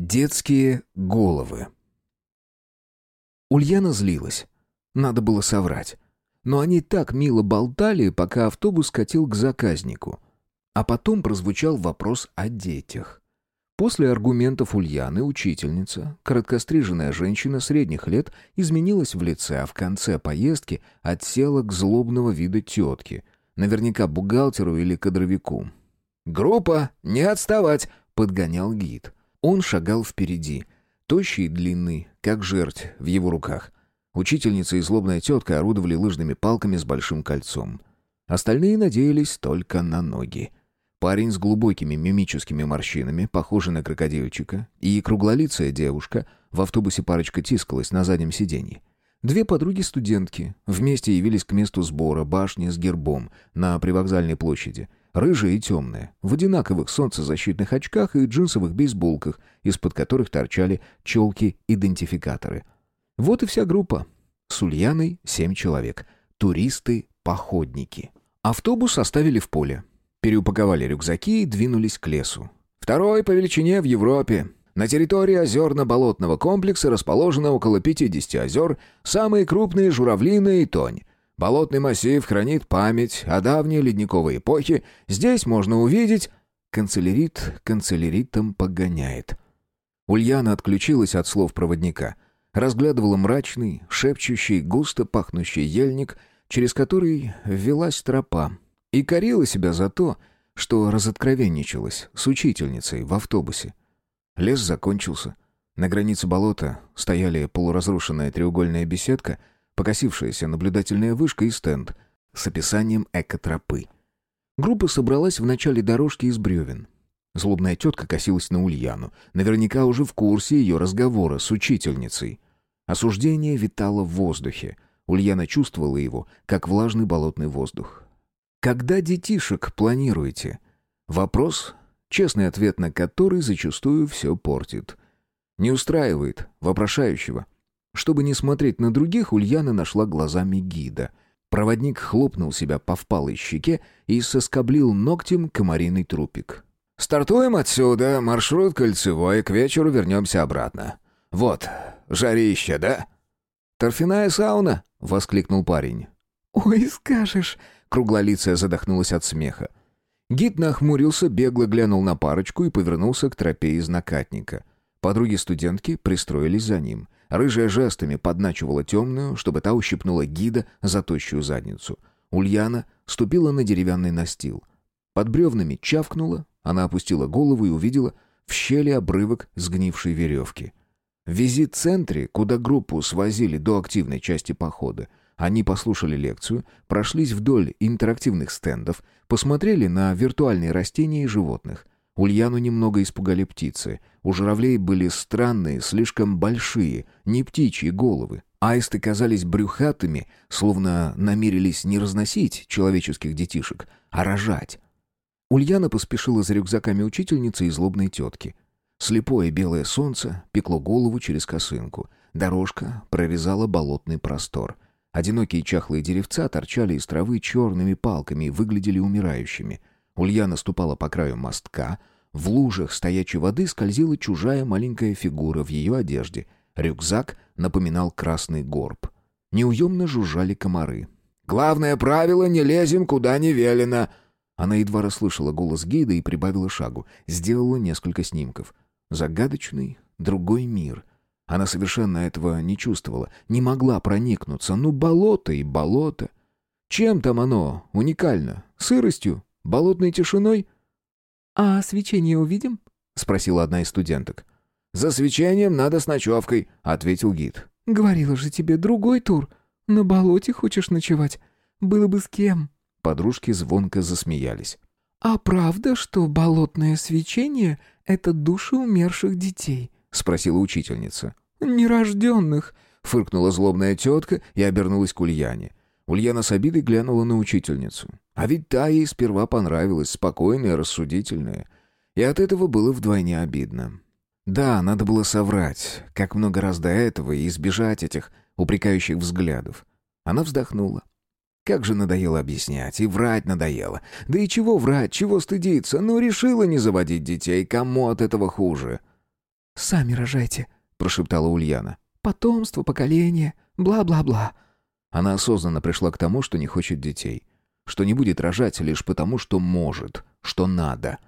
Детские головы. Ульяна злилась. Надо было соврать. Но они так мило болтали, пока автобус катил к заказнику. А потом прозвучал вопрос о детях. После аргументов Ульяны учительница, короткостриженная женщина средних лет, изменилась в лице, а в конце поездки отсела к злобного вида тетки, наверняка бухгалтеру или кадровику. «Группа, не отставать!» — подгонял гид. Он шагал впереди, тощий и длинный, как жерть в его руках. Учительница и злобная тетка орудовали лыжными палками с большим кольцом. Остальные надеялись только на ноги. Парень с глубокими мимическими морщинами, похожий на крокодильчика, и круглолицая девушка, в автобусе парочка тискалась на заднем сиденье. Две подруги-студентки вместе явились к месту сбора башни с гербом на привокзальной площади. Рыжая и темная, в одинаковых солнцезащитных очках и джинсовых бейсболках, из-под которых торчали челки-идентификаторы. Вот и вся группа. С Ульяной семь человек. Туристы-походники. Автобус оставили в поле. Переупаковали рюкзаки и двинулись к лесу. Второй по величине в Европе. На территории озерно-болотного комплекса расположено около 50 озер, самые крупные журавлиная и тонь. Болотный массив хранит память о давней ледниковой эпохе. Здесь можно увидеть... Канцелярит канцеляритом погоняет. Ульяна отключилась от слов проводника. Разглядывала мрачный, шепчущий, густо пахнущий ельник, через который велась тропа. И корила себя за то, что разоткровенничалась с учительницей в автобусе. Лес закончился. На границе болота стояли полуразрушенная треугольная беседка — покосившаяся наблюдательная вышка и стенд с описанием экотропы. Группа собралась в начале дорожки из бревен. Злобная тетка косилась на Ульяну, наверняка уже в курсе ее разговора с учительницей. Осуждение витало в воздухе. Ульяна чувствовала его, как влажный болотный воздух. «Когда детишек планируете?» Вопрос, честный ответ на который зачастую все портит. Не устраивает вопрошающего – чтобы не смотреть на других, Ульяна нашла глазами гида. Проводник хлопнул себя по впалой щеке и соскоблил ногтем комариный трупик. «Стартуем отсюда, маршрут кольцевой, к вечеру вернемся обратно. Вот, жарище, да?» «Торфяная сауна!» — воскликнул парень. «Ой, скажешь!» — круглолицая задохнулась от смеха. Гид нахмурился, бегло глянул на парочку и повернулся к тропе из накатника. Подруги-студентки пристроились за ним. Рыжая жестами подначивала темную, чтобы та ущипнула гида за тощую задницу. Ульяна ступила на деревянный настил. Под бревнами чавкнула, она опустила голову и увидела в щели обрывок сгнившей веревки. В визит-центре, куда группу свозили до активной части похода, они послушали лекцию, прошлись вдоль интерактивных стендов, посмотрели на виртуальные растения и животных — Ульяну немного испугали птицы. У журавлей были странные, слишком большие, не птичьи головы. Аисты казались брюхатыми, словно намерились не разносить человеческих детишек, а рожать. Ульяна поспешила за рюкзаками учительницы и злобной тетки. Слепое белое солнце пекло голову через косынку. Дорожка прорезала болотный простор. Одинокие чахлые деревца торчали из травы черными палками и выглядели умирающими — Ульяна ступала по краю мостка. В лужах стоячей воды скользила чужая маленькая фигура в ее одежде. Рюкзак напоминал красный горб. Неуемно жужжали комары. «Главное правило — не лезем, куда не велено!» Она едва расслышала голос гида и прибавила шагу. Сделала несколько снимков. Загадочный, другой мир. Она совершенно этого не чувствовала, не могла проникнуться. Ну, болото и болото. Чем там оно уникально? Сыростью? Болотной тишиной?» «А свечение увидим?» — спросила одна из студенток. «За свечением надо с ночевкой», — ответил гид. «Говорила же тебе другой тур. На болоте хочешь ночевать? Было бы с кем». Подружки звонко засмеялись. «А правда, что болотное свечение — это души умерших детей?» — спросила учительница. «Нерожденных», — фыркнула злобная тетка и обернулась к Ульяне. Ульяна с обидой глянула на учительницу. А ведь та ей сперва понравилась, спокойная, рассудительная. И от этого было вдвойне обидно. Да, надо было соврать, как много раз до этого, и избежать этих упрекающих взглядов. Она вздохнула. Как же надоело объяснять, и врать надоело. Да и чего врать, чего стыдиться? Ну, решила не заводить детей, кому от этого хуже? сами рожайте», — прошептала Ульяна. «Потомство, поколение, бла-бла-бла». Она осознанно пришла к тому, что не хочет детей. Что не будет рожать лишь потому, что может, что надо.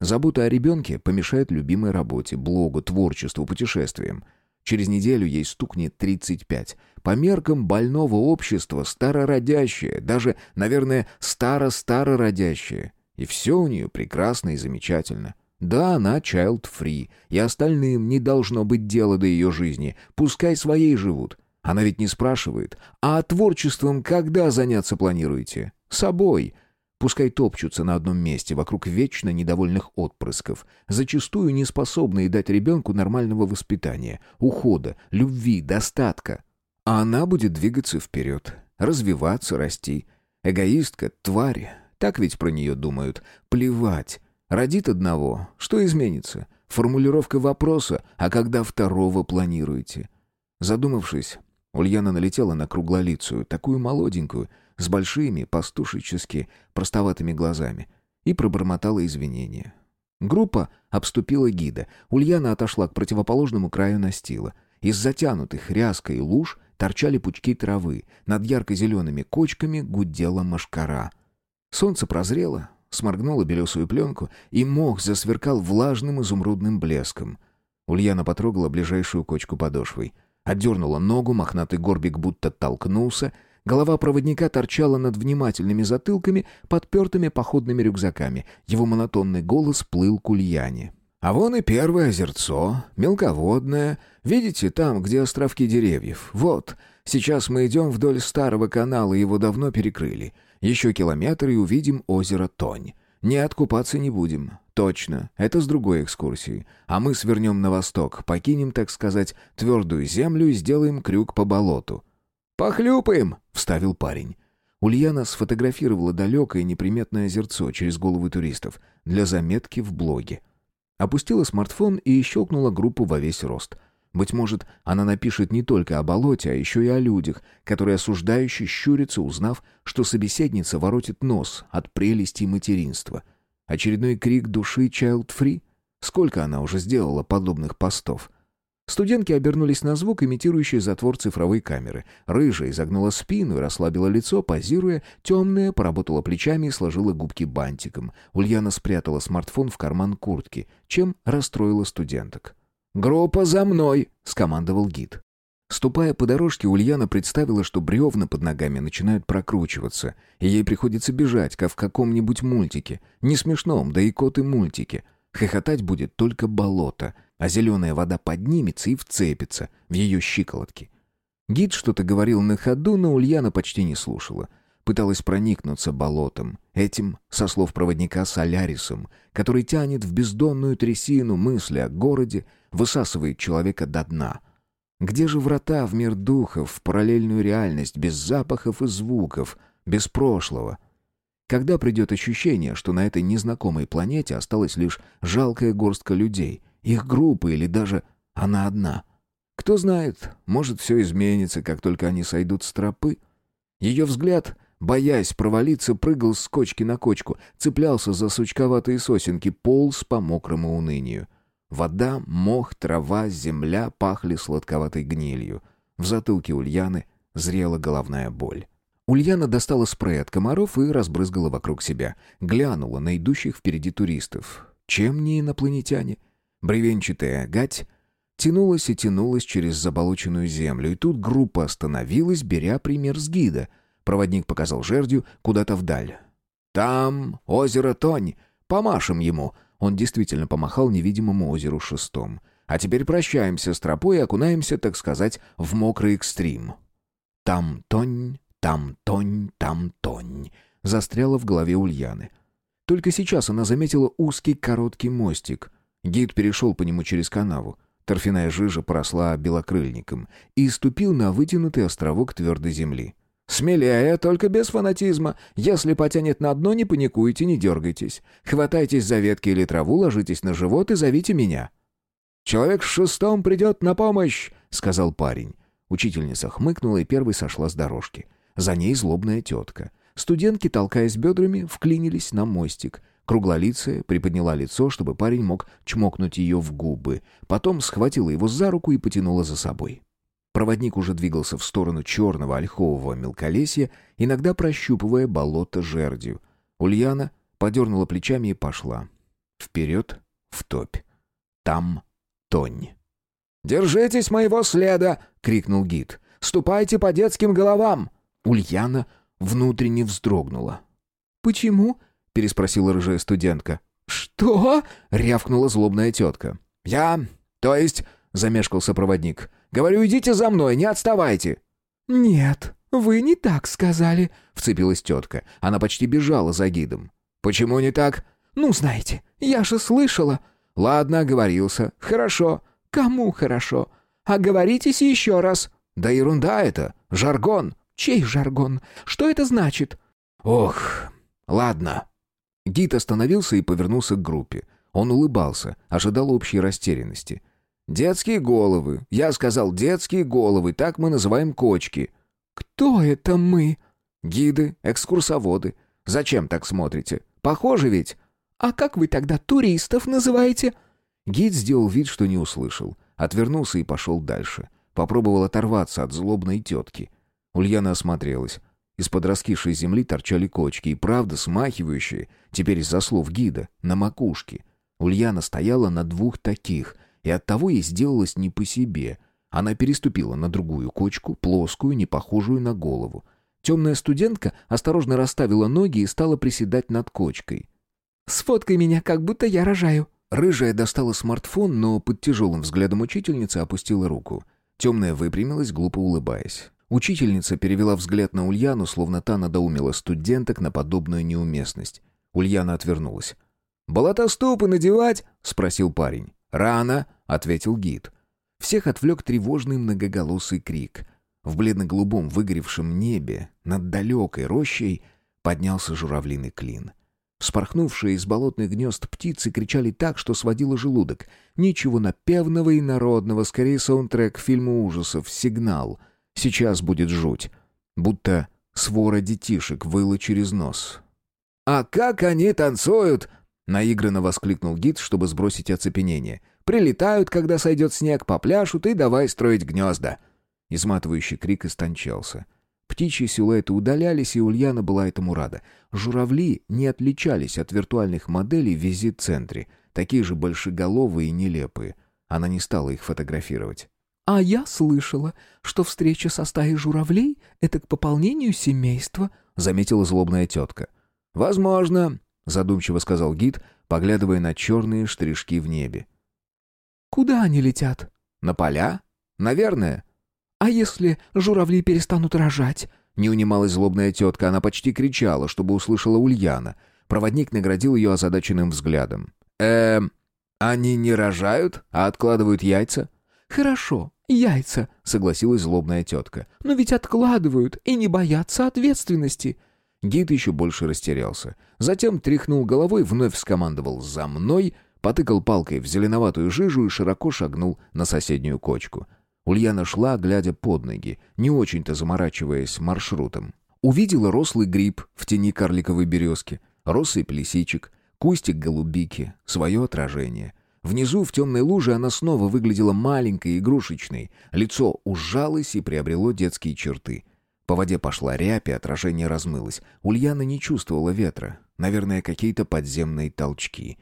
Забота о ребенке помешает любимой работе, блогу, творчеству, путешествиям. Через неделю ей стукнет 35. По меркам больного общества старородящее, даже, наверное, старо-старородящее. И все у нее прекрасно и замечательно. Да, она child-free, и остальным не должно быть дела до ее жизни, пускай своей живут. Она ведь не спрашивает, а творчеством когда заняться планируете? Собой. Пускай топчутся на одном месте вокруг вечно недовольных отпрысков, зачастую не способные дать ребенку нормального воспитания, ухода, любви, достатка. А она будет двигаться вперед, развиваться, расти. Эгоистка, тварь, так ведь про нее думают. Плевать. Родит одного, что изменится? Формулировка вопроса, а когда второго планируете? Задумавшись, Ульяна налетела на круглолицую, такую молоденькую, с большими, пастушечески простоватыми глазами, и пробормотала извинения. Группа обступила гида. Ульяна отошла к противоположному краю настила. Из затянутых ряской луж торчали пучки травы. Над ярко-зелеными кочками гудела машкара. Солнце прозрело, сморгнуло белесую пленку, и мох засверкал влажным изумрудным блеском. Ульяна потрогала ближайшую кочку подошвой. Отдернула ногу, мохнатый горбик будто толкнулся. Голова проводника торчала над внимательными затылками, подпертыми походными рюкзаками. Его монотонный голос плыл к Ульяне. А вон и первое озерцо, мелководное. Видите, там, где островки деревьев. Вот, сейчас мы идем вдоль старого канала, его давно перекрыли. Еще километр и увидим озеро Тонь. Не откупаться не будем. Точно, это с другой экскурсии. А мы свернем на восток, покинем, так сказать, твердую землю и сделаем крюк по болоту. «Похлюпаем!» — вставил парень. Ульяна сфотографировала далекое неприметное озерцо через головы туристов для заметки в блоге. Опустила смартфон и щелкнула группу во весь рост. Быть может, она напишет не только о болоте, а еще и о людях, которые осуждающе щурятся, узнав, что собеседница воротит нос от прелести материнства. Очередной крик души «Child Free»? Сколько она уже сделала подобных постов? Студентки обернулись на звук, имитирующий затвор цифровой камеры. Рыжая изогнула спину и расслабила лицо, позируя. Темная поработала плечами и сложила губки бантиком. Ульяна спрятала смартфон в карман куртки, чем расстроила студенток. «Группа за мной!» — скомандовал гид. Ступая по дорожке, Ульяна представила, что бревна под ногами начинают прокручиваться, и ей приходится бежать, как в каком-нибудь мультике. Не смешном, да и коты мультике. Хохотать будет только болото, а зеленая вода поднимется и вцепится в ее щиколотки. Гид что-то говорил на ходу, но Ульяна почти не слушала. Пыталась проникнуться болотом, этим, со слов проводника, солярисом, который тянет в бездонную трясину мысли о городе, высасывает человека до дна. Где же врата в мир духов, в параллельную реальность, без запахов и звуков, без прошлого? Когда придет ощущение, что на этой незнакомой планете осталась лишь жалкая горстка людей, их группа или даже она одна? Кто знает, может, все изменится, как только они сойдут с тропы? Ее взгляд, боясь провалиться, прыгал с кочки на кочку, цеплялся за сучковатые сосенки, полз по мокрому унынию. Вода, мох, трава, земля пахли сладковатой гнилью. В затылке Ульяны зрела головная боль. Ульяна достала спрей от комаров и разбрызгала вокруг себя. Глянула на идущих впереди туристов. Чем не инопланетяне? Бревенчатая гать тянулась и тянулась через заболоченную землю, и тут группа остановилась, беря пример с гида. Проводник показал жердью куда-то вдаль. «Там озеро Тонь. Помашем ему». Он действительно помахал невидимому озеру шестом. «А теперь прощаемся с тропой и окунаемся, так сказать, в мокрый экстрим». «Там Тонь, там Тонь, там Тонь», застряла в голове Ульяны. Только сейчас она заметила узкий короткий мостик. Гид перешел по нему через канаву. Торфяная жижа поросла белокрыльником и ступил на вытянутый островок твердой земли. «Смелее, только без фанатизма. Если потянет на дно, не паникуйте, не дергайтесь. Хватайтесь за ветки или траву, ложитесь на живот и зовите меня». «Человек с шестом придет на помощь», — сказал парень. Учительница хмыкнула и первой сошла с дорожки. За ней злобная тетка. Студентки, толкаясь бедрами, вклинились на мостик. Круглолицая приподняла лицо, чтобы парень мог чмокнуть ее в губы. Потом схватила его за руку и потянула за собой. Проводник уже двигался в сторону черного ольхового мелколесья, иногда прощупывая болото жердью. Ульяна подернула плечами и пошла. Вперед, в топь. Там Тонь. «Держитесь моего следа!» — крикнул гид. «Ступайте по детским головам!» Ульяна внутренне вздрогнула. «Почему?» — переспросила рыжая студентка. «Что?» — рявкнула злобная тетка. «Я... То есть...» — замешкался проводник. «Говорю, идите за мной, не отставайте!» «Нет, вы не так сказали», — вцепилась тетка. Она почти бежала за гидом. «Почему не так?» «Ну, знаете, я же слышала». «Ладно, оговорился. Хорошо». «Кому хорошо? Оговоритесь еще раз». «Да ерунда это. Жаргон». «Чей жаргон? Что это значит?» «Ох, ладно». Гид остановился и повернулся к группе. Он улыбался, ожидал общей растерянности. «Детские головы. Я сказал, детские головы. Так мы называем кочки». «Кто это мы?» «Гиды, экскурсоводы. Зачем так смотрите? Похоже ведь?» «А как вы тогда туристов называете?» Гид сделал вид, что не услышал. Отвернулся и пошел дальше. Попробовал оторваться от злобной тетки. Ульяна осмотрелась. Из-под раскисшей земли торчали кочки, и правда смахивающие, теперь из-за слов гида, на макушке. Ульяна стояла на двух таких, и оттого ей сделалось не по себе. Она переступила на другую кочку, плоскую, не похожую на голову. Темная студентка осторожно расставила ноги и стала приседать над кочкой. «Сфоткай меня, как будто я рожаю». Рыжая достала смартфон, но под тяжелым взглядом учительницы опустила руку. Темная выпрямилась, глупо улыбаясь. Учительница перевела взгляд на Ульяну, словно та надоумила студенток на подобную неуместность. Ульяна отвернулась. «Болотоступы надевать?» — спросил парень. «Рано», — ответил гид. Всех отвлек тревожный многоголосый крик. В бледно-голубом выгоревшем небе над далекой рощей поднялся журавлиный клин — Спорхнувшие из болотных гнезд птицы кричали так, что сводило желудок. Ничего напевного и народного, скорее саундтрек к фильму ужасов, сигнал. Сейчас будет жуть. Будто свора детишек выла через нос. «А как они танцуют!» — наигранно воскликнул гид, чтобы сбросить оцепенение. «Прилетают, когда сойдет снег, попляшут и давай строить гнезда!» Изматывающий крик истончался. Птичьи силуэты удалялись, и Ульяна была этому рада. Журавли не отличались от виртуальных моделей в визит-центре, такие же большеголовые и нелепые. Она не стала их фотографировать. «А я слышала, что встреча со стаей журавлей — это к пополнению семейства», — заметила злобная тетка. «Возможно», — задумчиво сказал гид, поглядывая на черные штришки в небе. «Куда они летят?» «На поля? Наверное». «А если журавли перестанут рожать?» Не унималась злобная тетка, она почти кричала, чтобы услышала Ульяна. Проводник наградил ее озадаченным взглядом. «Эм, они не рожают, а откладывают яйца?» «Хорошо, яйца», — согласилась злобная тетка. «Но ведь откладывают и не боятся ответственности». Гид еще больше растерялся. Затем тряхнул головой, вновь скомандовал «за мной», потыкал палкой в зеленоватую жижу и широко шагнул на соседнюю кочку. Ульяна шла, глядя под ноги, не очень-то заморачиваясь маршрутом. Увидела рослый гриб в тени карликовой березки, россыпь лисичек, кустик голубики, свое отражение. Внизу, в темной луже, она снова выглядела маленькой игрушечной. Лицо ужалось и приобрело детские черты. По воде пошла рябь, и отражение размылось. Ульяна не чувствовала ветра. Наверное, какие-то подземные толчки.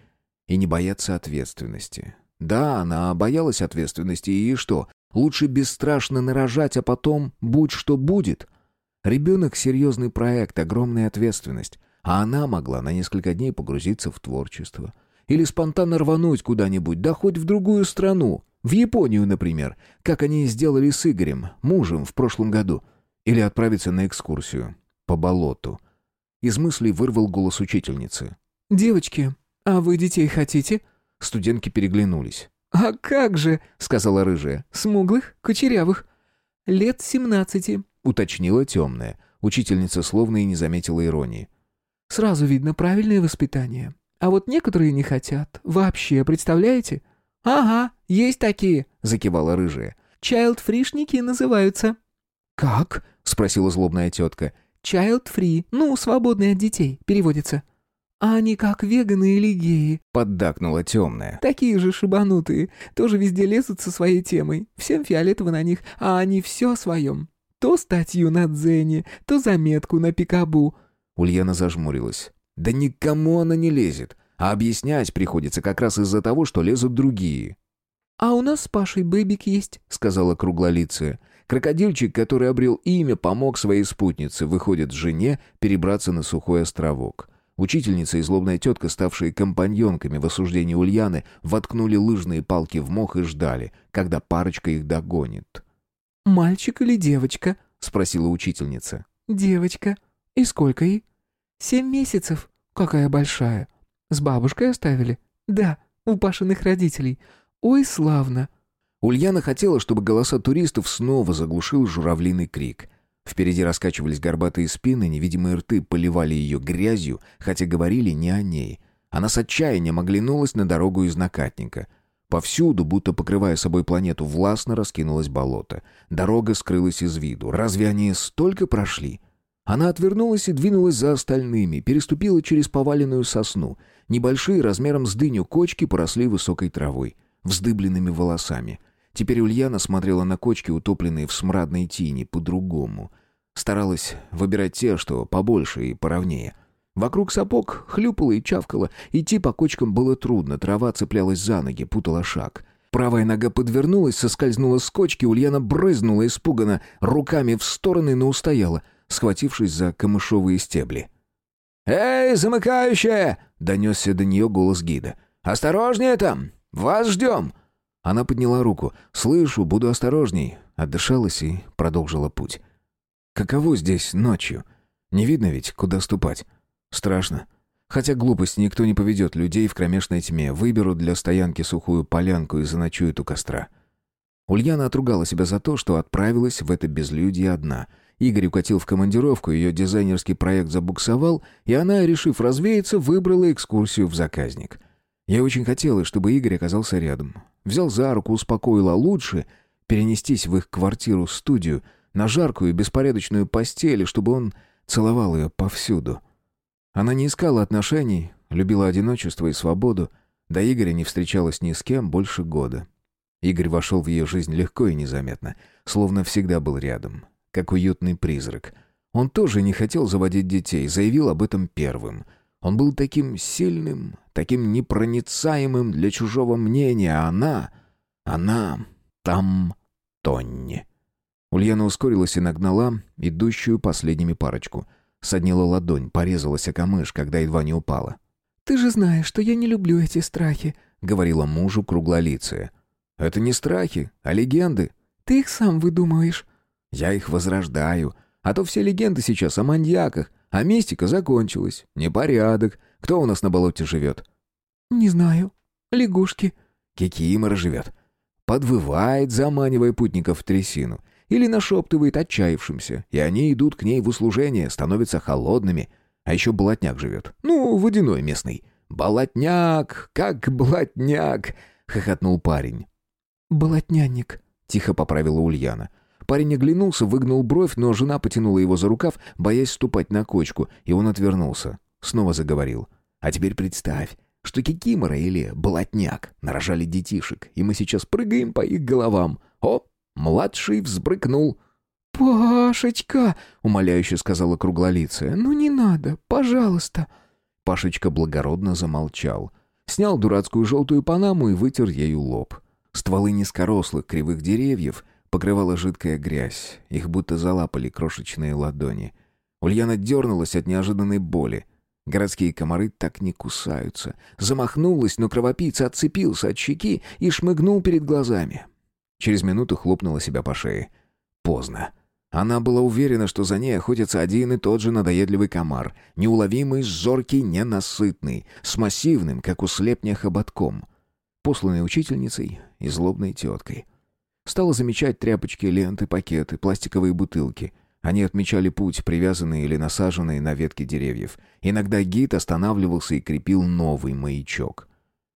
И не бояться ответственности. Да, она боялась ответственности, и что? Лучше бесстрашно нарожать, а потом будь что будет. Ребенок — серьезный проект, огромная ответственность. А она могла на несколько дней погрузиться в творчество. Или спонтанно рвануть куда-нибудь, да хоть в другую страну. В Японию, например, как они сделали с Игорем, мужем, в прошлом году. Или отправиться на экскурсию. По болоту. Из мыслей вырвал голос учительницы. «Девочки, а вы детей хотите?» Студентки переглянулись. «А как же», — сказала рыжая, — «смуглых, кучерявых». «Лет семнадцати», — уточнила темная. Учительница словно и не заметила иронии. «Сразу видно правильное воспитание. А вот некоторые не хотят. Вообще, представляете?» «Ага, есть такие», — закивала рыжая. «Чайлд-фришники называются». «Как?» — спросила злобная тетка. «Child-free, ну, свободный от детей, переводится». А они как веганы или геи. Поддакнула темная. Такие же шибанутые. Тоже везде лезут со своей темой. Всем фиолетово на них, а они все о своем. То статью на Дзене, то заметку на Пикабу. Ульяна зажмурилась. Да никому она не лезет. А объяснять приходится как раз из-за того, что лезут другие. «А у нас с Пашей бэбик есть», — сказала круглолицая. Крокодильчик, который обрел имя, помог своей спутнице, выходит жене, перебраться на сухой островок. Учительница и злобная тетка, ставшие компаньонками в осуждении Ульяны, воткнули лыжные палки в мох и ждали, когда парочка их догонит. «Мальчик или девочка?» — спросила учительница. «Девочка. И сколько ей?» «Семь месяцев. Какая большая. С бабушкой оставили?» «Да, у Пашиных родителей. Ой, славно!» Ульяна хотела, чтобы голоса туристов снова заглушил журавлиный крик. Впереди раскачивались горбатые спины, невидимые рты поливали ее грязью, хотя говорили не о ней. Она с отчаянием оглянулась на дорогу из накатника. Повсюду, будто покрывая собой планету, властно раскинулось болото. Дорога скрылась из виду. Разве они столько прошли? Она отвернулась и двинулась за остальными, переступила через поваленную сосну. Небольшие, размером с дыню, кочки поросли высокой травой, вздыбленными волосами. Теперь Ульяна смотрела на кочки, утопленные в смрадной тени, по-другому. Старалась выбирать те, что побольше и поровнее. Вокруг сапог хлюпало и чавкало, идти по кочкам было трудно, трава цеплялась за ноги, путала шаг. Правая нога подвернулась, соскользнула с кочки, Ульяна брызнула испуганно, руками в стороны, но устояла, схватившись за камышовые стебли. «Эй, замыкающая!» — донесся до нее голос гида. «Осторожнее там! Вас ждем!» Она подняла руку. «Слышу, буду осторожней». Отдышалась и продолжила путь. «Каково здесь ночью? Не видно ведь, куда ступать. Страшно. Хотя глупость, никто не поведет людей в кромешной тьме, выберут для стоянки сухую полянку и заночуют у костра». Ульяна отругала себя за то, что отправилась в это безлюдье одна — Игорь укатил в командировку, ее дизайнерский проект забуксовал, и она, решив развеяться, выбрала экскурсию в заказник. Я очень хотела, чтобы Игорь оказался рядом. Взял за руку, успокоил, а лучше перенестись в их квартиру-студию, на жаркую беспорядочную постель, чтобы он целовал ее повсюду. Она не искала отношений, любила одиночество и свободу, до Игоря не встречалась ни с кем больше года. Игорь вошел в ее жизнь легко и незаметно, словно всегда был рядом как уютный призрак. Он тоже не хотел заводить детей, заявил об этом первым. Он был таким сильным, таким непроницаемым для чужого мнения, а она... Она... там... Тонни. Ульяна ускорилась и нагнала идущую последними парочку. Соднила ладонь, порезалась о камыш, когда едва не упала. «Ты же знаешь, что я не люблю эти страхи», — говорила мужу круглолицая. «Это не страхи, а легенды». «Ты их сам выдумываешь. Я их возрождаю. А то все легенды сейчас о маньяках. А мистика закончилась. Непорядок. Кто у нас на болоте живет?» «Не знаю. Лягушки». Кикимора живет. Подвывает, заманивая путников в трясину. Или нашептывает отчаявшимся. И они идут к ней в услужение, становятся холодными. А еще болотняк живет. Ну, водяной местный. «Болотняк! Как болотняк!» — хохотнул парень. «Болотнянник», — тихо поправила Ульяна. Парень оглянулся, выгнул бровь, но жена потянула его за рукав, боясь ступать на кочку, и он отвернулся. Снова заговорил. «А теперь представь, что кикимора или болотняк нарожали детишек, и мы сейчас прыгаем по их головам. О, младший взбрыкнул». «Пашечка!» — умоляюще сказала круглолицая. «Ну не надо, пожалуйста!» Пашечка благородно замолчал. Снял дурацкую желтую панаму и вытер ею лоб. Стволы низкорослых кривых деревьев покрывала жидкая грязь, их будто залапали крошечные ладони. Ульяна дернулась от неожиданной боли. Городские комары так не кусаются. Замахнулась, но кровопийца отцепился от щеки и шмыгнул перед глазами. Через минуту хлопнула себя по шее. Поздно. Она была уверена, что за ней охотится один и тот же надоедливый комар, неуловимый, зоркий, ненасытный, с массивным, как у слепня, хоботком, посланный учительницей и злобной теткой. Стала замечать тряпочки, ленты, пакеты, пластиковые бутылки. Они отмечали путь, привязанные или насаженные на ветки деревьев. Иногда гид останавливался и крепил новый маячок.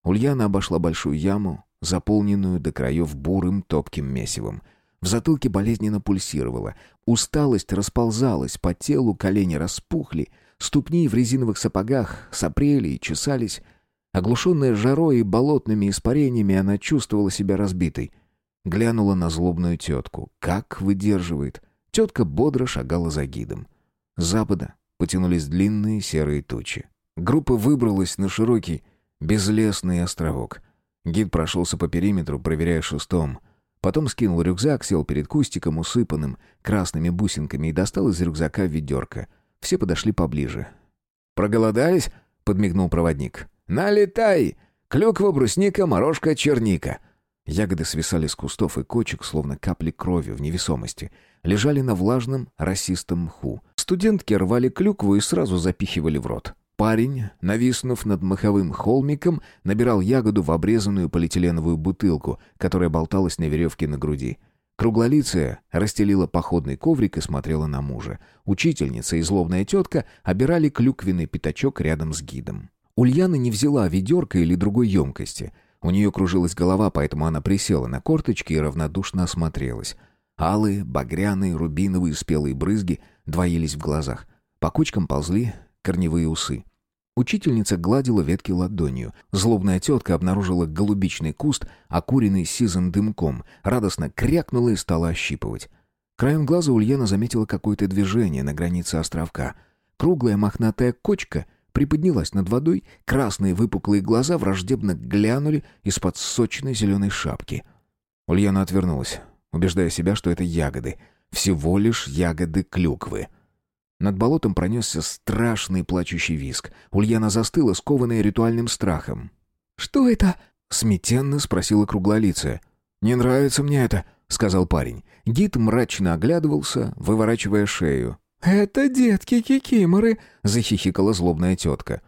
Ульяна обошла большую яму, заполненную до краев бурым топким месивом. В затылке болезненно пульсировала. Усталость расползалась по телу, колени распухли. Ступни в резиновых сапогах сопрели и чесались. Оглушенная жарой и болотными испарениями, она чувствовала себя разбитой. Глянула на злобную тетку. Как выдерживает. Тетка бодро шагала за гидом. С запада потянулись длинные серые тучи. Группа выбралась на широкий, безлесный островок. Гид прошелся по периметру, проверяя шестом. Потом скинул рюкзак, сел перед кустиком, усыпанным красными бусинками, и достал из рюкзака ведерко. Все подошли поближе. «Проголодались?» — подмигнул проводник. «Налетай! Клюква, брусника, морожка, черника!» Ягоды свисали с кустов и кочек, словно капли крови в невесомости. Лежали на влажном, росистом мху. Студентки рвали клюкву и сразу запихивали в рот. Парень, нависнув над маховым холмиком, набирал ягоду в обрезанную полиэтиленовую бутылку, которая болталась на веревке на груди. Круглолицая расстелила походный коврик и смотрела на мужа. Учительница и злобная тетка обирали клюквенный пятачок рядом с гидом. Ульяна не взяла ведерко или другой емкости. У нее кружилась голова, поэтому она присела на корточки и равнодушно осмотрелась. Алые, багряные, рубиновые спелые брызги двоились в глазах. По кучкам ползли корневые усы. Учительница гладила ветки ладонью. Злобная тетка обнаружила голубичный куст, окуренный сизым дымком, радостно крякнула и стала ощипывать. Краем глаза Ульяна заметила какое-то движение на границе островка. Круглая мохнатая кочка приподнялась над водой, красные выпуклые глаза враждебно глянули из-под сочной зеленой шапки. Ульяна отвернулась, убеждая себя, что это ягоды. Всего лишь ягоды клюквы. Над болотом пронесся страшный плачущий виск. Ульяна застыла, скованная ритуальным страхом. «Что это?» — смятенно спросила круглолицая. «Не нравится мне это», — сказал парень. Гид мрачно оглядывался, выворачивая шею. «Это детки-кикиморы», — захихикала злобная тетка.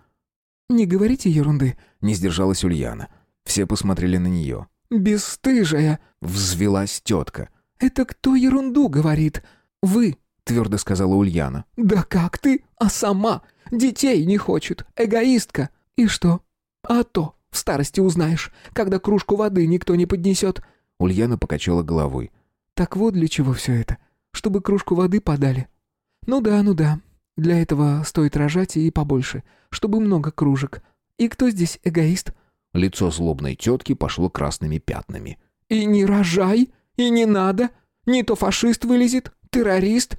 «Не говорите ерунды», — не сдержалась Ульяна. Все посмотрели на нее. «Бесстыжая», — взвелась тетка. «Это кто ерунду говорит? Вы, твердо сказала Ульяна. «Да как ты? А сама? Детей не хочет. Эгоистка. И что? А то, в старости узнаешь, когда кружку воды никто не поднесет». Ульяна покачала головой. «Так вот для чего все это. Чтобы кружку воды подали. Ну да, ну да. Для этого стоит рожать и побольше, чтобы много кружек. И кто здесь эгоист?» Лицо злобной тетки пошло красными пятнами. «И не рожай, и не надо. Не то фашист вылезет, террорист,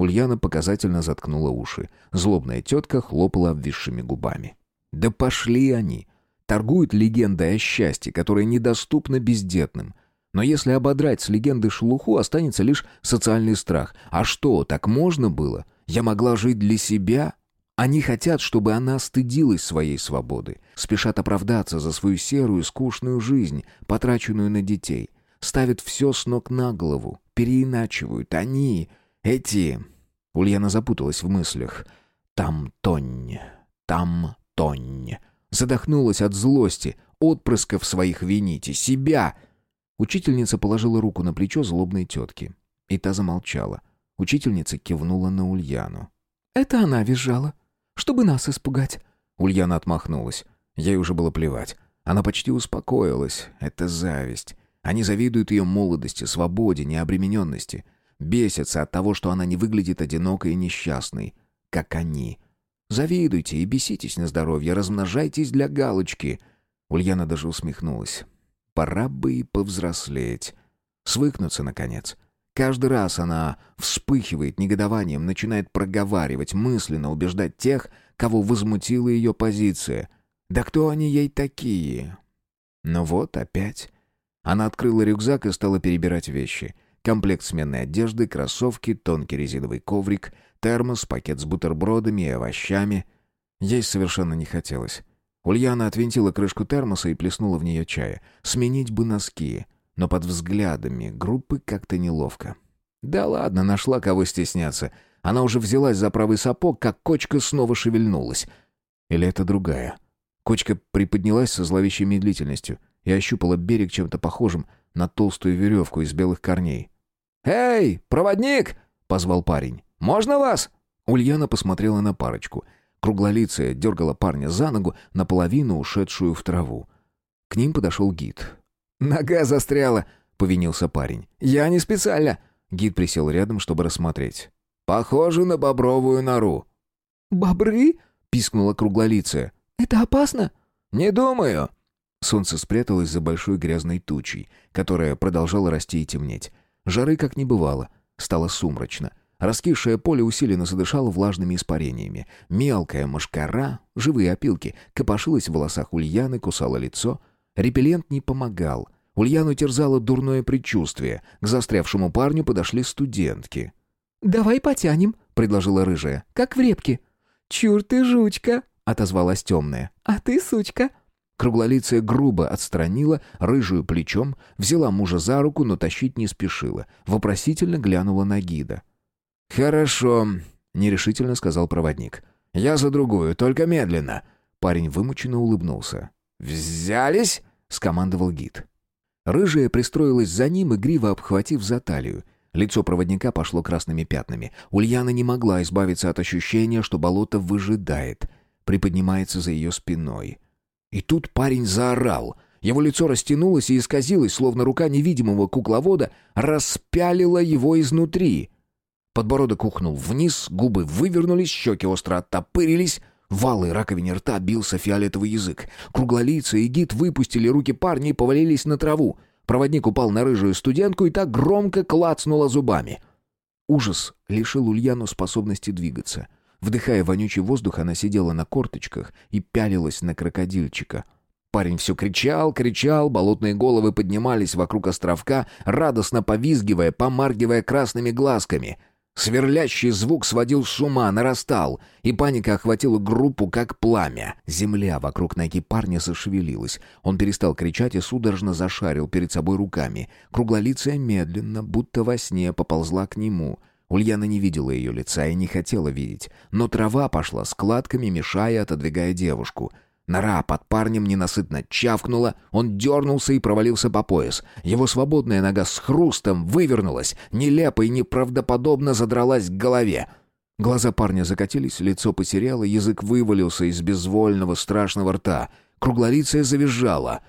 Ульяна показательно заткнула уши. Злобная тетка хлопала обвисшими губами. «Да пошли они! Торгуют легендой о счастье, которое недоступно бездетным. Но если ободрать с легенды шелуху, останется лишь социальный страх. А что, так можно было? Я могла жить для себя?» Они хотят, чтобы она стыдилась своей свободы, спешат оправдаться за свою серую, скучную жизнь, потраченную на детей. Ставят все с ног на голову, переиначивают. Они, эти Ульяна запуталась в мыслях. «Там Тонь, там Тонь». Задохнулась от злости, отпрысков своих вините, себя. Учительница положила руку на плечо злобной тетки. И та замолчала. Учительница кивнула на Ульяну. «Это она визжала, чтобы нас испугать». Ульяна отмахнулась. Ей уже было плевать. Она почти успокоилась. Это зависть. Они завидуют ее молодости, свободе, необремененности. Бесятся от того, что она не выглядит одинокой и несчастной, как они. Завидуйте и беситесь на здоровье, размножайтесь для галочки. Ульяна даже усмехнулась. Пора бы и повзрослеть. Свыкнуться, наконец. Каждый раз она вспыхивает негодованием, начинает проговаривать, мысленно убеждать тех, кого возмутила ее позиция. Да кто они ей такие? Но вот опять. Она открыла рюкзак и стала перебирать вещи — комплект сменной одежды, кроссовки, тонкий резиновый коврик, термос, пакет с бутербродами и овощами. Есть совершенно не хотелось. Ульяна отвинтила крышку термоса и плеснула в нее чая. Сменить бы носки, но под взглядами группы как-то неловко. Да ладно, нашла кого стесняться. Она уже взялась за правый сапог, как кочка снова шевельнулась. Или это другая? Кочка приподнялась со зловещей медлительностью и ощупала берег чем-то похожим на толстую веревку из белых корней. «Эй, проводник!» — позвал парень. «Можно вас?» Ульяна посмотрела на парочку. Круглолицая дергала парня за ногу, наполовину ушедшую в траву. К ним подошел гид. «Нога застряла!» — повинился парень. «Я не специально!» Гид присел рядом, чтобы рассмотреть. «Похоже на бобровую нору». «Бобры?» — пискнула круглолицая. «Это опасно?» «Не думаю». Солнце спряталось за большой грязной тучей, которая продолжала расти и темнеть. Жары как не бывало. Стало сумрачно. Раскисшее поле усиленно задышало влажными испарениями. Мелкая мошкара, живые опилки, копошилась в волосах Ульяны, кусала лицо. Репеллент не помогал. Ульяну терзало дурное предчувствие. К застрявшему парню подошли студентки. «Давай потянем», — предложила рыжая, — «как в репке». «Чур ты жучка», — отозвалась темная. «А ты сучка». Круглолицая грубо отстранила рыжую плечом, взяла мужа за руку, но тащить не спешила. Вопросительно глянула на гида. «Хорошо», — нерешительно сказал проводник. «Я за другую, только медленно». Парень вымученно улыбнулся. «Взялись?» — скомандовал гид. Рыжая пристроилась за ним, игриво обхватив за талию. Лицо проводника пошло красными пятнами. Ульяна не могла избавиться от ощущения, что болото выжидает, приподнимается за ее спиной. И тут парень заорал. Его лицо растянулось и исказилось, словно рука невидимого кукловода распялила его изнутри. Подбородок ухнул вниз, губы вывернулись, щеки остро оттопырились. В алой раковине рта бился фиолетовый язык. Круглолица и гид выпустили руки парня и повалились на траву. Проводник упал на рыжую студентку и так громко клацнула зубами. Ужас лишил Ульяну способности двигаться — Вдыхая вонючий воздух, она сидела на корточках и пялилась на крокодильчика. Парень все кричал, кричал, болотные головы поднимались вокруг островка, радостно повизгивая, помаргивая красными глазками. Сверлящий звук сводил с ума, нарастал, и паника охватила группу, как пламя. Земля вокруг ноги парня зашевелилась. Он перестал кричать и судорожно зашарил перед собой руками. Круглолицая медленно, будто во сне, поползла к нему — Ульяна не видела ее лица и не хотела видеть, но трава пошла складками, мешая, отодвигая девушку. Нора под парнем ненасытно чавкнула, он дернулся и провалился по пояс. Его свободная нога с хрустом вывернулась, нелепо и неправдоподобно задралась к голове. Глаза парня закатились, лицо посерело, язык вывалился из безвольного страшного рта. Круглолицая завизжала.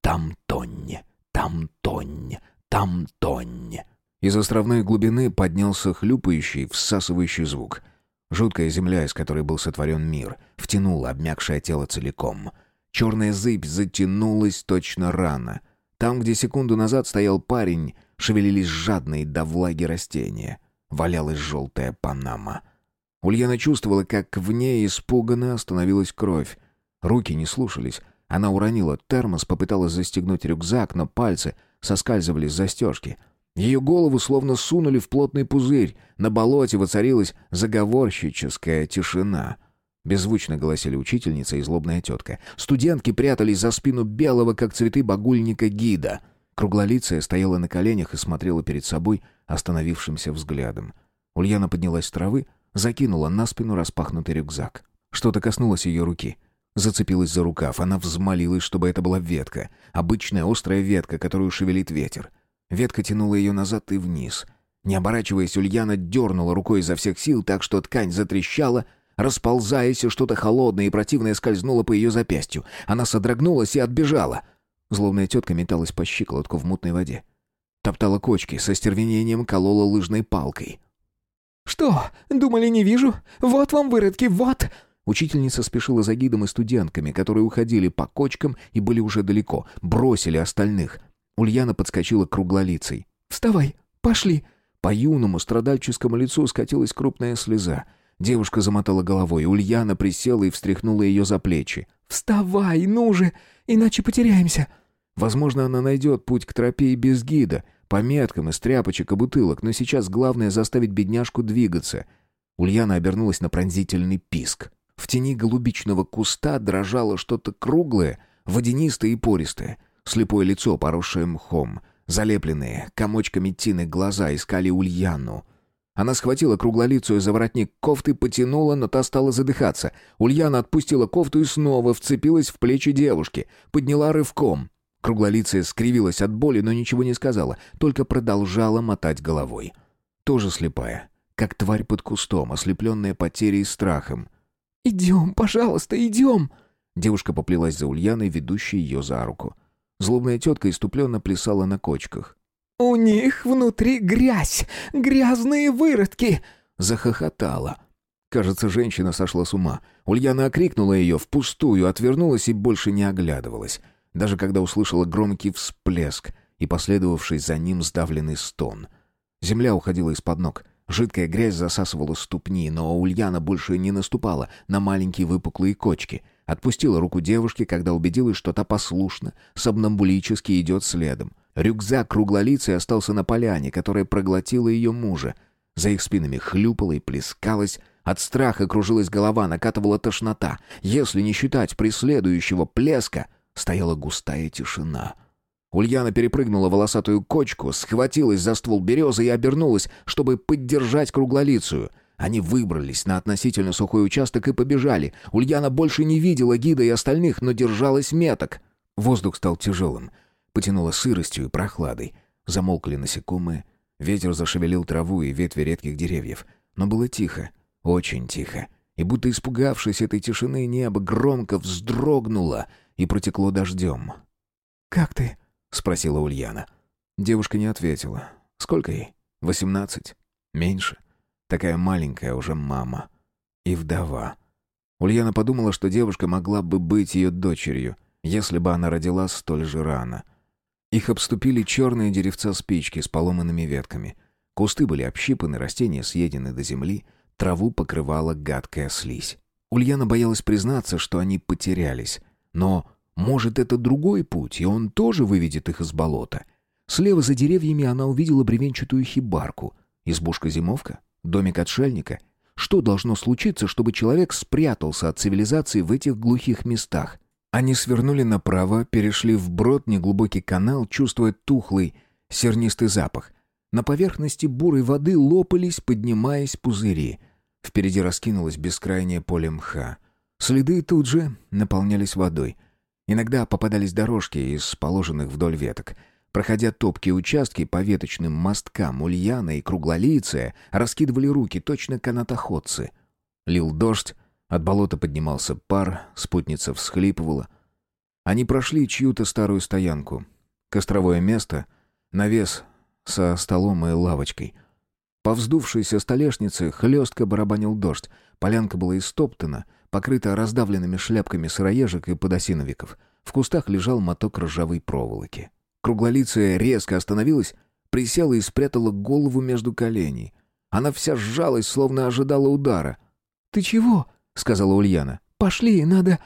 «Там Тонь! Там Тонь! Там Тонь!» Из островной глубины поднялся хлюпающий, всасывающий звук. Жуткая земля, из которой был сотворен мир, втянула обмякшее тело целиком. Черная зыбь затянулась точно рано. Там, где секунду назад стоял парень, шевелились жадные до влаги растения. Валялась желтая панама. Ульяна чувствовала, как в ней испуганно остановилась кровь. Руки не слушались. Она уронила термос, попыталась застегнуть рюкзак, но пальцы соскальзывали с застежки — ее голову словно сунули в плотный пузырь. На болоте воцарилась заговорщическая тишина. Беззвучно голосили учительница и злобная тетка. Студентки прятались за спину белого, как цветы багульника, гида. Круглолицая стояла на коленях и смотрела перед собой остановившимся взглядом. Ульяна поднялась с травы, закинула на спину распахнутый рюкзак. Что-то коснулось ее руки. Зацепилась за рукав. Она взмолилась, чтобы это была ветка. Обычная острая ветка, которую шевелит ветер. Ветка тянула ее назад и вниз. Не оборачиваясь, Ульяна дернула рукой изо всех сил, так что ткань затрещала, расползаясь, и что-то холодное и противное скользнуло по ее запястью. Она содрогнулась и отбежала. Злобная тетка металась по щиколотку в мутной воде. Топтала кочки, со стервенением колола лыжной палкой. «Что? Думали, не вижу? Вот вам выродки, вот!» Учительница спешила за гидом и студентками, которые уходили по кочкам и были уже далеко, бросили остальных. Ульяна подскочила круглолицей. «Вставай, пошли!» По юному страдальческому лицу скатилась крупная слеза. Девушка замотала головой, Ульяна присела и встряхнула ее за плечи. «Вставай, ну же, иначе потеряемся!» Возможно, она найдет путь к тропе и без гида, по меткам из тряпочек и бутылок, но сейчас главное заставить бедняжку двигаться. Ульяна обернулась на пронзительный писк. В тени голубичного куста дрожало что-то круглое, водянистое и пористое — Слепое лицо, поросшее мхом. Залепленные комочками тины глаза искали Ульяну. Она схватила круглолицую за воротник кофты, потянула, но та стала задыхаться. Ульяна отпустила кофту и снова вцепилась в плечи девушки. Подняла рывком. Круглолицая скривилась от боли, но ничего не сказала, только продолжала мотать головой. Тоже слепая, как тварь под кустом, ослепленная потерей и страхом. «Идем, пожалуйста, идем!» Девушка поплелась за Ульяной, ведущей ее за руку. Злобная тетка иступленно плясала на кочках. «У них внутри грязь! Грязные выродки!» Захохотала. Кажется, женщина сошла с ума. Ульяна окрикнула ее впустую, отвернулась и больше не оглядывалась. Даже когда услышала громкий всплеск и последовавший за ним сдавленный стон. Земля уходила из-под ног. Жидкая грязь засасывала ступни, но Ульяна больше не наступала на маленькие выпуклые кочки. Отпустила руку девушки, когда убедилась, что та послушна, сомнамбулически идет следом. Рюкзак круглолицей остался на поляне, которая проглотила ее мужа. За их спинами хлюпала и плескалась от страха кружилась голова, накатывала тошнота. Если не считать преследующего плеска, стояла густая тишина. Ульяна перепрыгнула волосатую кочку, схватилась за ствол березы и обернулась, чтобы поддержать круглолицую. Они выбрались на относительно сухой участок и побежали. Ульяна больше не видела гида и остальных, но держалась меток. Воздух стал тяжелым. Потянуло сыростью и прохладой. Замолкли насекомые. Ветер зашевелил траву и ветви редких деревьев. Но было тихо. Очень тихо. И будто испугавшись этой тишины, небо громко вздрогнуло и протекло дождем. «Как ты?» — спросила Ульяна. Девушка не ответила. «Сколько ей? Восемнадцать? Меньше? Такая маленькая уже мама. И вдова». Ульяна подумала, что девушка могла бы быть ее дочерью, если бы она родила столь же рано. Их обступили черные деревца спички с поломанными ветками. Кусты были общипаны, растения съедены до земли — Траву покрывала гадкая слизь. Ульяна боялась признаться, что они потерялись. Но, может, это другой путь, и он тоже выведет их из болота. Слева за деревьями она увидела бревенчатую хибарку. Избушка-зимовка? Домик отшельника? Что должно случиться, чтобы человек спрятался от цивилизации в этих глухих местах? Они свернули направо, перешли в брод неглубокий канал, чувствуя тухлый, сернистый запах. На поверхности бурой воды лопались, поднимаясь пузыри — Впереди раскинулось бескрайнее поле мха. Следы тут же наполнялись водой. Иногда попадались дорожки из положенных вдоль веток. Проходя топкие участки по веточным мосткам, Ульяна и Круглолицая раскидывали руки, точно канатоходцы. Лил дождь, от болота поднимался пар, спутница всхлипывала. Они прошли чью-то старую стоянку. Костровое место, навес со столом и лавочкой — по вздувшейся столешнице хлестко барабанил дождь. Полянка была истоптана, покрыта раздавленными шляпками сыроежек и подосиновиков. В кустах лежал моток ржавой проволоки. Круглолицая резко остановилась, присела и спрятала голову между коленей. Она вся сжалась, словно ожидала удара. «Ты чего?» — сказала Ульяна. «Пошли, надо...»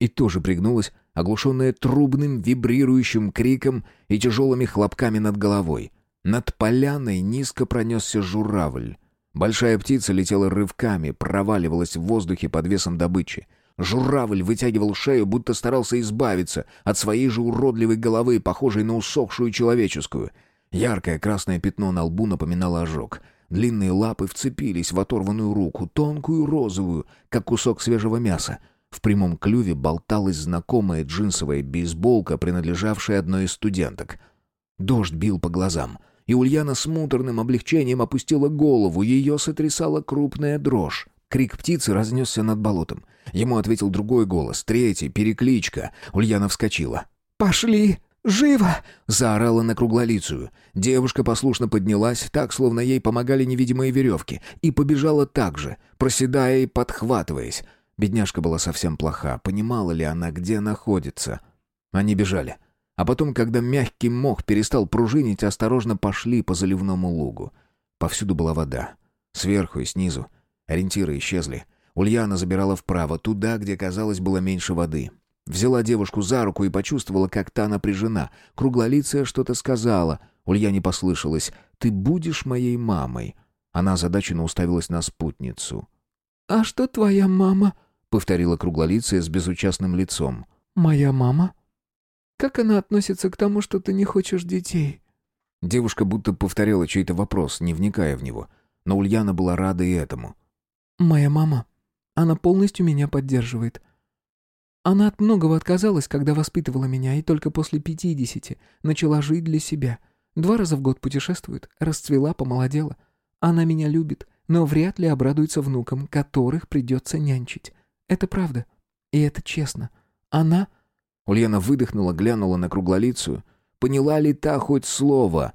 И тоже пригнулась, оглушенная трубным, вибрирующим криком и тяжелыми хлопками над головой. Над поляной низко пронесся журавль. Большая птица летела рывками, проваливалась в воздухе под весом добычи. Журавль вытягивал шею, будто старался избавиться от своей же уродливой головы, похожей на усохшую человеческую. Яркое красное пятно на лбу напоминало ожог. Длинные лапы вцепились в оторванную руку, тонкую розовую, как кусок свежего мяса. В прямом клюве болталась знакомая джинсовая бейсболка, принадлежавшая одной из студенток. Дождь бил по глазам — и Ульяна с муторным облегчением опустила голову, ее сотрясала крупная дрожь. Крик птицы разнесся над болотом. Ему ответил другой голос, третий, перекличка. Ульяна вскочила. «Пошли! Живо!» — заорала на круглолицую. Девушка послушно поднялась, так, словно ей помогали невидимые веревки, и побежала так же, проседая и подхватываясь. Бедняжка была совсем плоха, понимала ли она, где находится. Они бежали. А потом, когда мягкий мох перестал пружинить, осторожно пошли по заливному лугу. Повсюду была вода. Сверху и снизу. Ориентиры исчезли. Ульяна забирала вправо, туда, где, казалось, было меньше воды. Взяла девушку за руку и почувствовала, как та напряжена. Круглолицая что-то сказала. Ульяне послышалось «Ты будешь моей мамой». Она озадаченно уставилась на спутницу. «А что твоя мама?» — повторила круглолицая с безучастным лицом. «Моя мама?» Как она относится к тому, что ты не хочешь детей?» Девушка будто повторяла чей-то вопрос, не вникая в него. Но Ульяна была рада и этому. «Моя мама. Она полностью меня поддерживает. Она от многого отказалась, когда воспитывала меня, и только после пятидесяти начала жить для себя. Два раза в год путешествует, расцвела, помолодела. Она меня любит, но вряд ли обрадуется внукам, которых придется нянчить. Это правда. И это честно. Она Ульяна выдохнула, глянула на круглолицую. Поняла ли та хоть слово?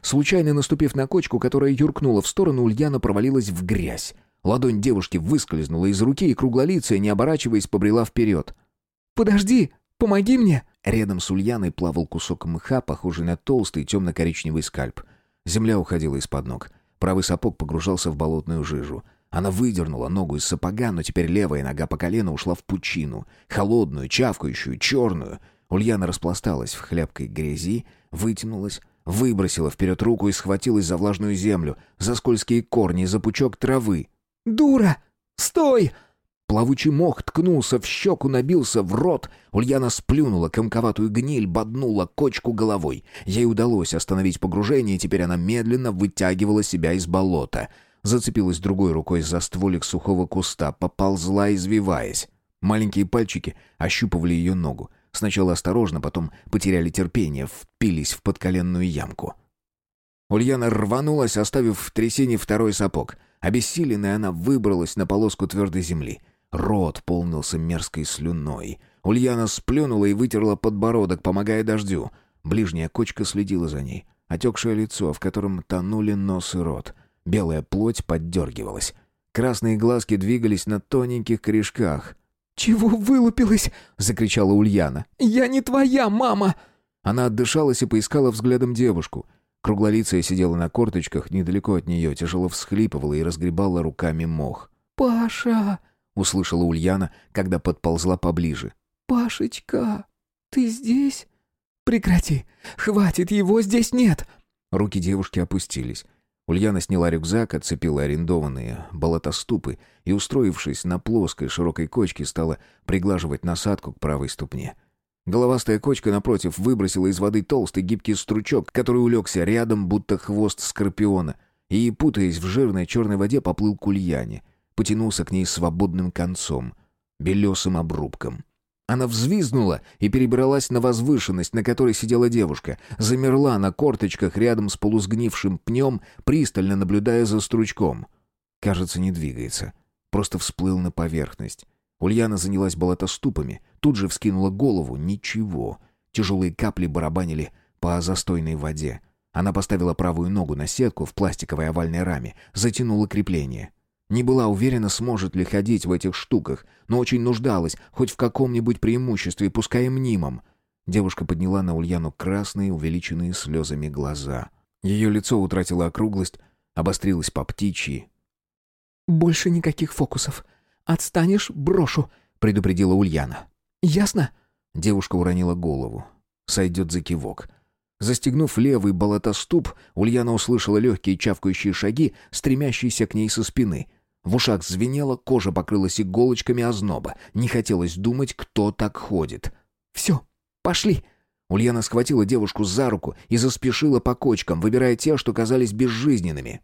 Случайно наступив на кочку, которая юркнула в сторону, Ульяна провалилась в грязь. Ладонь девушки выскользнула из руки, и круглолицая, не оборачиваясь, побрела вперед. «Подожди! Помоги мне!» Рядом с Ульяной плавал кусок мха, похожий на толстый темно-коричневый скальп. Земля уходила из-под ног. Правый сапог погружался в болотную жижу. Она выдернула ногу из сапога, но теперь левая нога по колено ушла в пучину. Холодную, чавкающую, черную. Ульяна распласталась в хлябкой грязи, вытянулась, выбросила вперед руку и схватилась за влажную землю, за скользкие корни, за пучок травы. «Дура! Стой!» Плавучий мох ткнулся в щеку, набился в рот. Ульяна сплюнула комковатую гниль, боднула кочку головой. Ей удалось остановить погружение, и теперь она медленно вытягивала себя из болота. Зацепилась другой рукой за стволик сухого куста, поползла, извиваясь. Маленькие пальчики ощупывали ее ногу. Сначала осторожно, потом потеряли терпение, впились в подколенную ямку. Ульяна рванулась, оставив в трясине второй сапог. Обессиленная она выбралась на полоску твердой земли — Рот полнился мерзкой слюной. Ульяна сплюнула и вытерла подбородок, помогая дождю. Ближняя кочка следила за ней. Отекшее лицо, в котором тонули нос и рот. Белая плоть поддергивалась. Красные глазки двигались на тоненьких корешках. «Чего вылупилась?» — закричала Ульяна. «Я не твоя мама!» Она отдышалась и поискала взглядом девушку. Круглолицая сидела на корточках недалеко от нее, тяжело всхлипывала и разгребала руками мох. «Паша!» — услышала Ульяна, когда подползла поближе. «Пашечка, ты здесь? Прекрати! Хватит, его здесь нет!» Руки девушки опустились. Ульяна сняла рюкзак, отцепила арендованные болотоступы и, устроившись на плоской широкой кочке, стала приглаживать насадку к правой ступне. Головастая кочка, напротив, выбросила из воды толстый гибкий стручок, который улегся рядом, будто хвост скорпиона, и, путаясь в жирной черной воде, поплыл к Ульяне потянулся к ней свободным концом, белесым обрубком. Она взвизгнула и перебралась на возвышенность, на которой сидела девушка, замерла на корточках рядом с полусгнившим пнем, пристально наблюдая за стручком. Кажется, не двигается. Просто всплыл на поверхность. Ульяна занялась болотоступами, тут же вскинула голову. Ничего. Тяжелые капли барабанили по застойной воде. Она поставила правую ногу на сетку в пластиковой овальной раме, затянула крепление — не была уверена, сможет ли ходить в этих штуках, но очень нуждалась хоть в каком-нибудь преимуществе, пускай и мнимом. Девушка подняла на Ульяну красные, увеличенные слезами глаза. Ее лицо утратило округлость, обострилось по птичьи. «Больше никаких фокусов. Отстанешь — брошу», — предупредила Ульяна. «Ясно?» Девушка уронила голову. Сойдет за кивок. Застегнув левый болотоступ, Ульяна услышала легкие чавкающие шаги, стремящиеся к ней со спины — в ушах звенело, кожа покрылась иголочками озноба. Не хотелось думать, кто так ходит. «Все, пошли!» Ульяна схватила девушку за руку и заспешила по кочкам, выбирая те, что казались безжизненными.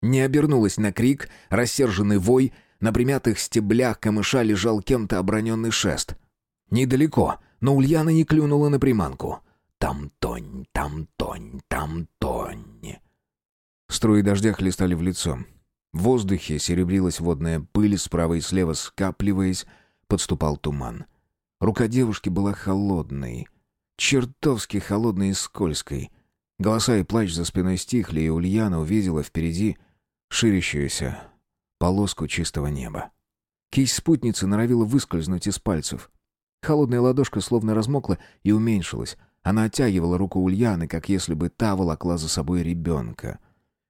Не обернулась на крик, рассерженный вой, на примятых стеблях камыша лежал кем-то оброненный шест. Недалеко, но Ульяна не клюнула на приманку. «Там-тонь, там-тонь, там-тонь!» Струи дождя хлестали в лицо. В воздухе серебрилась водная пыль, справа и слева скапливаясь, подступал туман. Рука девушки была холодной, чертовски холодной и скользкой. Голоса и плач за спиной стихли, и Ульяна увидела впереди ширящуюся полоску чистого неба. Кисть спутницы норовила выскользнуть из пальцев. Холодная ладошка словно размокла и уменьшилась. Она оттягивала руку Ульяны, как если бы та волокла за собой ребенка —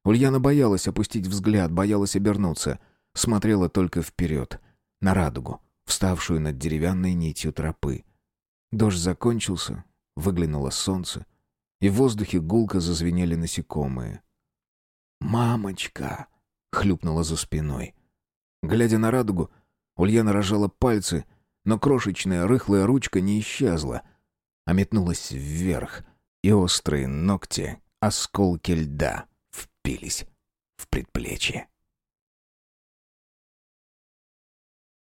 Ульяна боялась опустить взгляд, боялась обернуться. Смотрела только вперед, на радугу, вставшую над деревянной нитью тропы. Дождь закончился, выглянуло солнце, и в воздухе гулко зазвенели насекомые. «Мамочка!» — хлюпнула за спиной. Глядя на радугу, Ульяна рожала пальцы, но крошечная рыхлая ручка не исчезла, а метнулась вверх, и острые ногти — осколки льда — впились в предплечье.